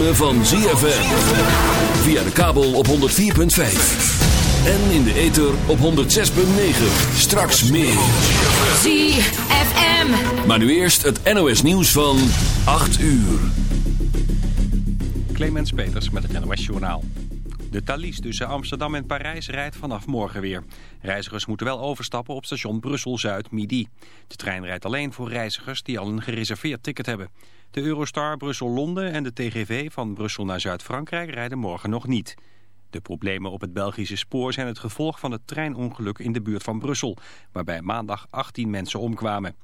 ritme van ZFM. Via de kabel op 104.5. En in de ether op 106.9. Straks meer. ZFM. Maar nu eerst het NOS nieuws van 8 uur. Clemens Peters met het NOS Journaal. De Thalys tussen Amsterdam en Parijs rijdt vanaf morgen weer. Reizigers moeten wel overstappen op station Brussel-Zuid-Midi. De trein rijdt alleen voor reizigers die al een gereserveerd ticket hebben. De Eurostar Brussel-Londen en de TGV van Brussel naar Zuid-Frankrijk rijden morgen nog niet. De problemen op het Belgische spoor zijn het gevolg van het treinongeluk in de buurt van Brussel... waarbij maandag 18 mensen omkwamen.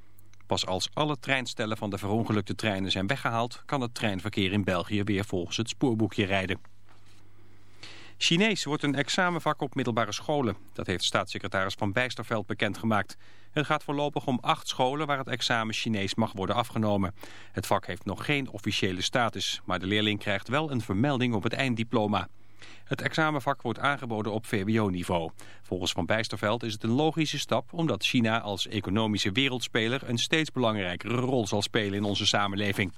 Pas als alle treinstellen van de verongelukte treinen zijn weggehaald... kan het treinverkeer in België weer volgens het spoorboekje rijden. Chinees wordt een examenvak op middelbare scholen. Dat heeft staatssecretaris Van Bijsterveld bekendgemaakt. Het gaat voorlopig om acht scholen waar het examen Chinees mag worden afgenomen. Het vak heeft nog geen officiële status, maar de leerling krijgt wel een vermelding op het einddiploma. Het examenvak wordt aangeboden op VWO-niveau. Volgens Van Bijsterveld is het een logische stap... omdat China als economische wereldspeler... een steeds belangrijkere rol zal spelen in onze samenleving.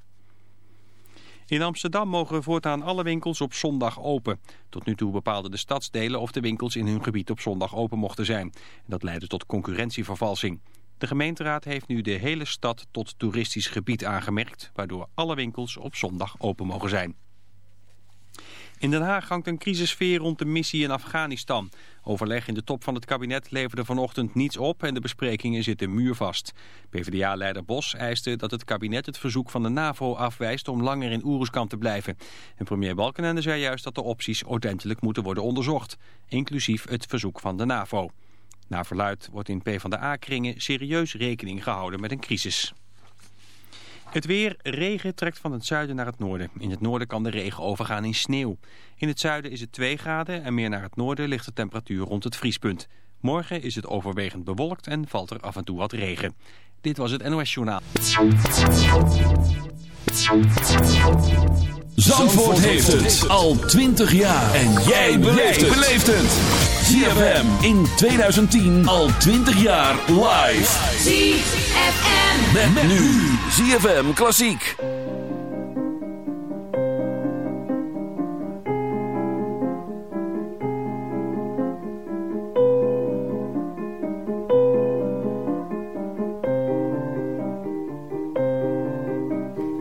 In Amsterdam mogen voortaan alle winkels op zondag open. Tot nu toe bepaalden de stadsdelen of de winkels in hun gebied op zondag open mochten zijn. Dat leidde tot concurrentievervalsing. De gemeenteraad heeft nu de hele stad tot toeristisch gebied aangemerkt... waardoor alle winkels op zondag open mogen zijn. In Den Haag hangt een crisissfeer rond de missie in Afghanistan. Overleg in de top van het kabinet leverde vanochtend niets op en de besprekingen zitten muurvast. PvdA-leider Bos eiste dat het kabinet het verzoek van de NAVO afwijst om langer in Oeruzkan te blijven. En premier Balkenende zei juist dat de opties ordentelijk moeten worden onderzocht, inclusief het verzoek van de NAVO. Naar verluid wordt in PvdA-kringen serieus rekening gehouden met een crisis. Het weer, regen trekt van het zuiden naar het noorden. In het noorden kan de regen overgaan in sneeuw. In het zuiden is het 2 graden en meer naar het noorden ligt de temperatuur rond het vriespunt. Morgen is het overwegend bewolkt en valt er af en toe wat regen. Dit was het NOS Journaal. Zandvoort heeft het al 20 jaar. En jij beleeft het. ZFM in 2010 al 20 jaar live. ZFM. Met, met nu ZFM Klassiek.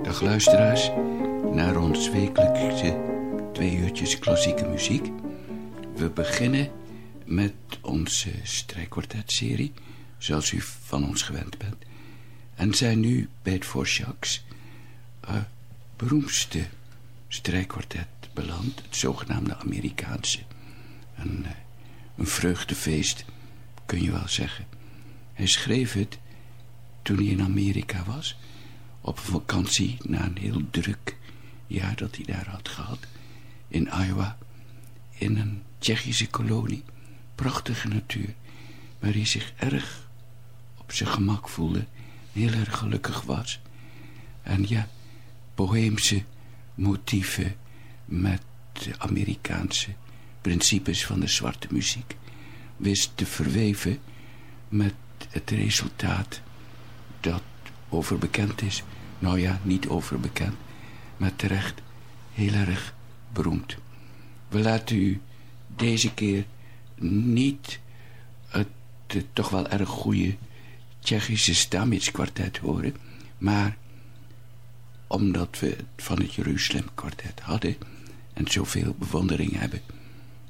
Dag luisteraars, naar ons wekelijkse twee uurtjes klassieke muziek. We beginnen met onze strijkkwartetserie, zoals u van ons gewend bent. En zijn nu bij het Vorschaks uh, beroemdste strijkkwartet beland, het zogenaamde Amerikaanse. Een, uh, een vreugdefeest, kun je wel zeggen. Hij schreef het toen hij in Amerika was, op een vakantie na een heel druk jaar dat hij daar had gehad, in Iowa, in een Tsjechische kolonie, prachtige natuur, waar hij zich erg op zijn gemak voelde, heel erg gelukkig was. En ja, boheemse motieven met de Amerikaanse principes van de zwarte muziek wist te verweven met het resultaat dat overbekend is. Nou ja, niet overbekend, maar terecht heel erg beroemd. We laten u deze keer niet het, het toch wel erg goede Tsjechische Stamitz kwartet horen, maar omdat we het van het Jeruzalem kwartet hadden en zoveel bewondering hebben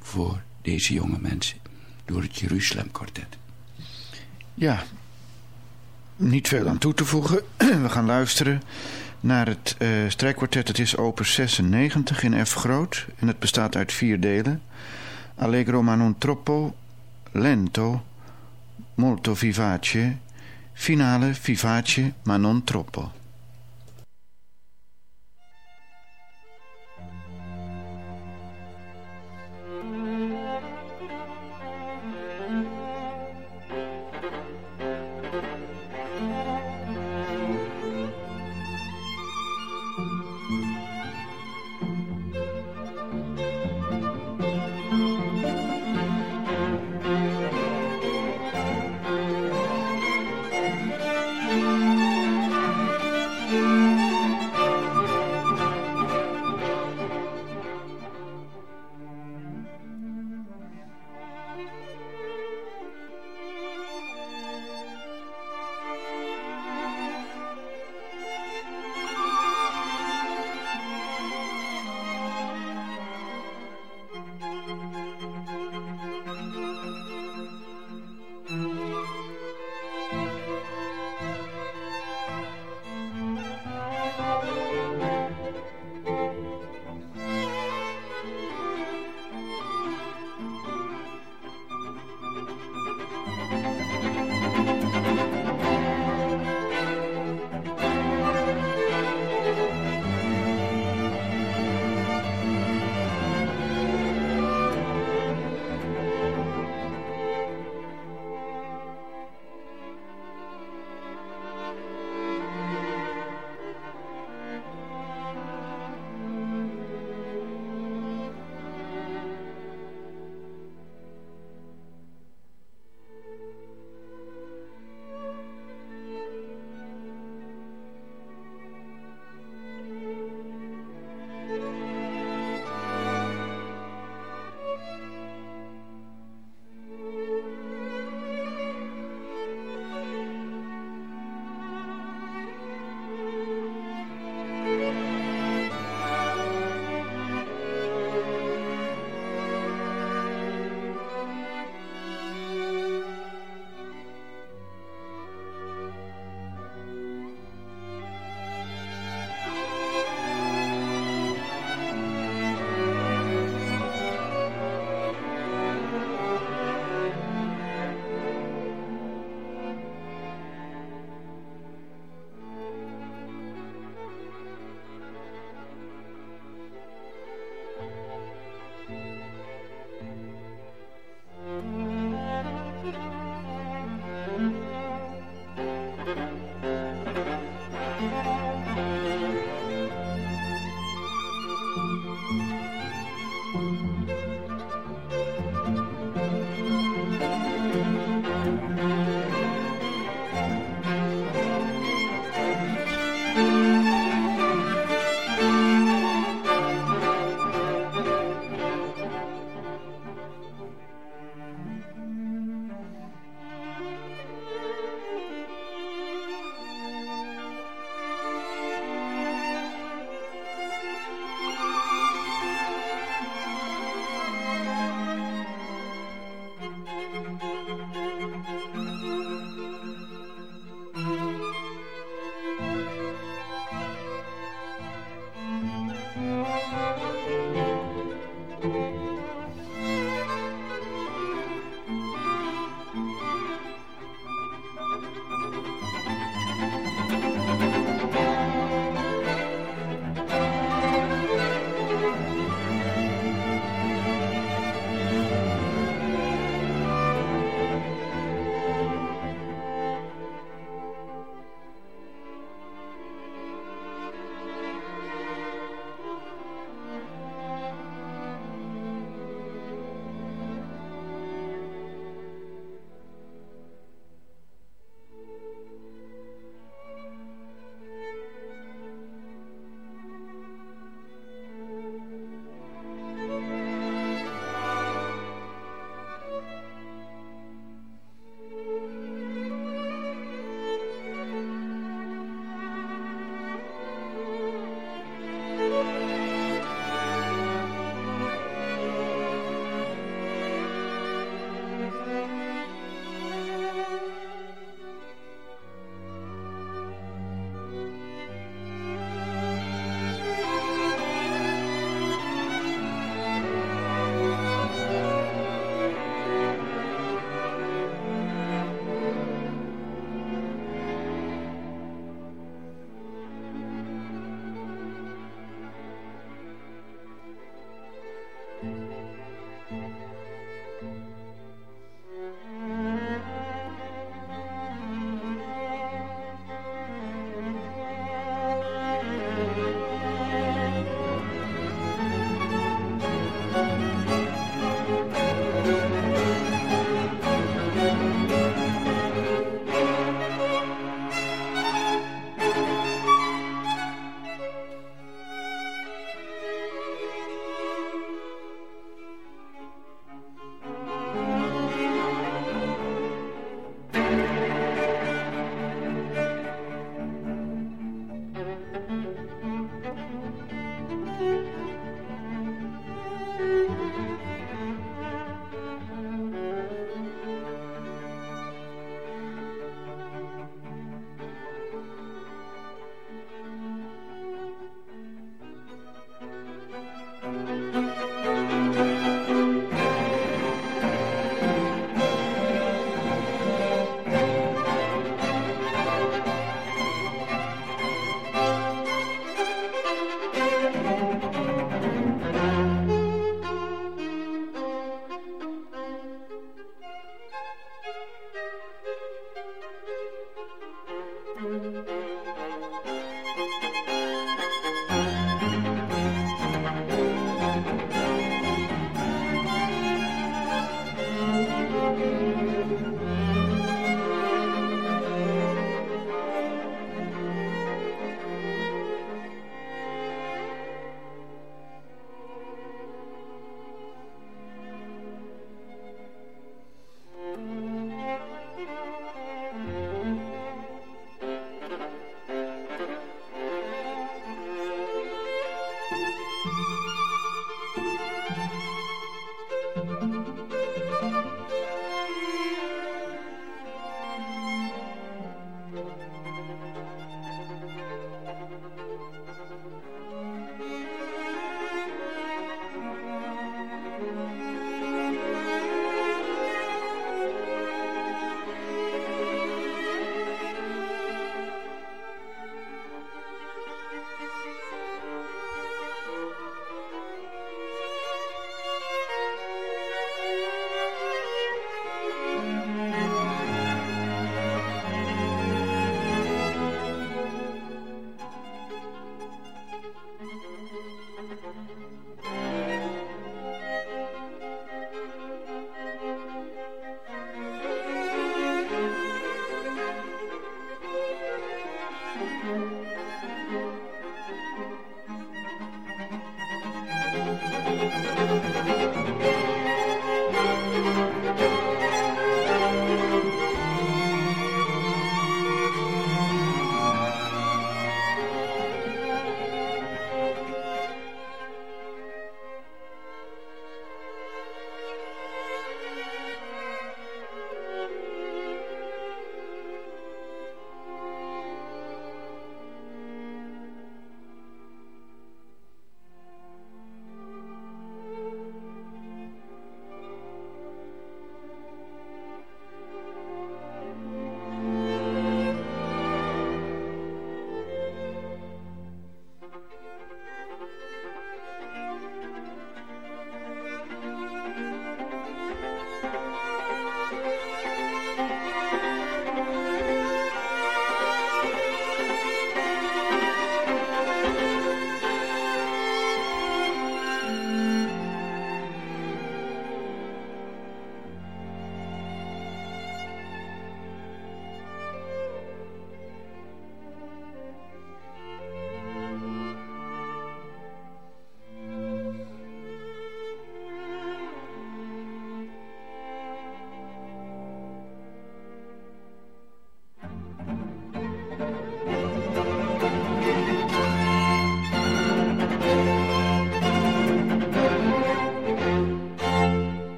voor deze jonge mensen door het Jeruzalem kwartet. Ja, niet veel aan toe te voegen. We gaan luisteren naar het uh, strijkkwartet. Het is opus 96 in F groot en het bestaat uit vier delen. Allegro ma non troppo, lento, molto vivace, finale vivace ma non troppo.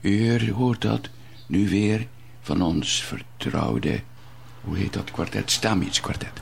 U hoort dat nu weer van ons vertrouwde, hoe heet dat kwartet, Stamitz kwartet.